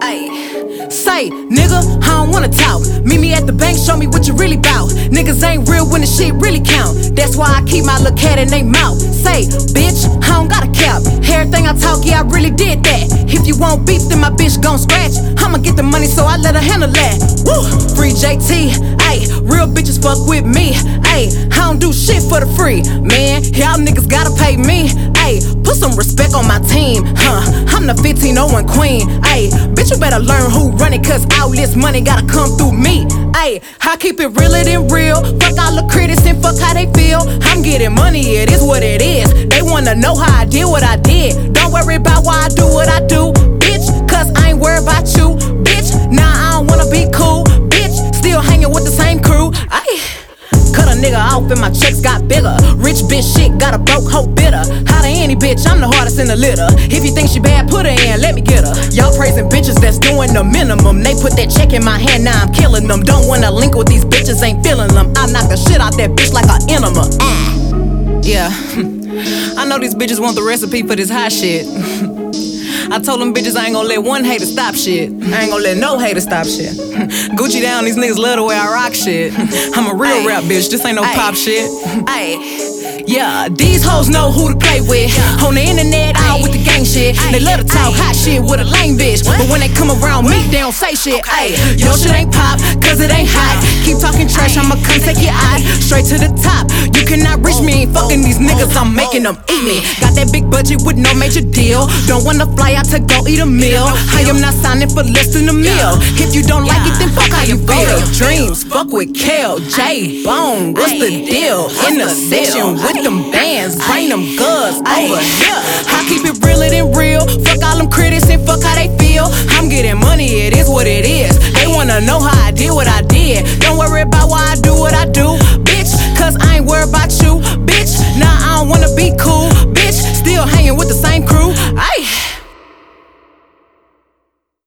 Ayy. Say, nigga, I don't wanna talk. Meet me at the bank, show me what you really bout. Niggas ain't real when the shit really count. That's why I keep my little cat in they mouth. Say, bitch, I don't got a cap. Everything I talk, yeah, I really did that. If you want beef, then my bitch gon' scratch. I'ma get the money, so I let her handle that. Woo! Free JT, ayy. Real bitches fuck with me, ayy. I don't do shit for the free. Man, y'all niggas gotta pay me, ayy. Put some respect on my team, huh? The 1501 queen, ayy. Bitch, you better learn who run it, cause all this money gotta come through me, ayy. I keep it realer than real. Fuck all the critics and fuck how they feel. I'm getting money, it is what it is. They wanna know how I did what I did. Don't worry about why I do what I do, nigga off and my checks got bigger. Rich bitch shit got a broke hoe bitter. How to any bitch, I'm the hardest in the litter. If you think she bad, put her in, let me get her. Y'all praising bitches that's doing the minimum. They put that check in my hand, now I'm killing them. Don't wanna link with these bitches, ain't feeling them. I knock the shit out that bitch like an enema. Ah. Yeah, I know these bitches want the recipe for this hot shit. I told them bitches I ain't gonna let one hater stop shit. I ain't gonna let no hater stop shit. Gucci down, these niggas love the way I rock shit. I'm a real rap bitch, this ain't no pop shit. Ayy. Yeah, these hoes know who to play with. On the internet, all with the gang shit. They love to talk hot shit with a lame bitch. But when they come around me, they don't say shit. Ayy, your shit ain't pop, cause it ain't hot. Keep talking trash, I'ma come take your eye straight to the top. You cannot reach me, ain't fucking these niggas, I'm making them eat me. Got that big budget with no major deal. Don't wanna fly out to go eat a meal. I am not signing for less than a meal. If you don't like it, then fuck how you feel. Dreams, fuck with Kel, J Bone, what's the deal? In the section with them bands, bring them goods over here. I keep it realer than real. Fuck all them critics and fuck how they feel. I'm getting money, it is what it is. Wanna know how I did what I did. Don't worry about why I do what I do,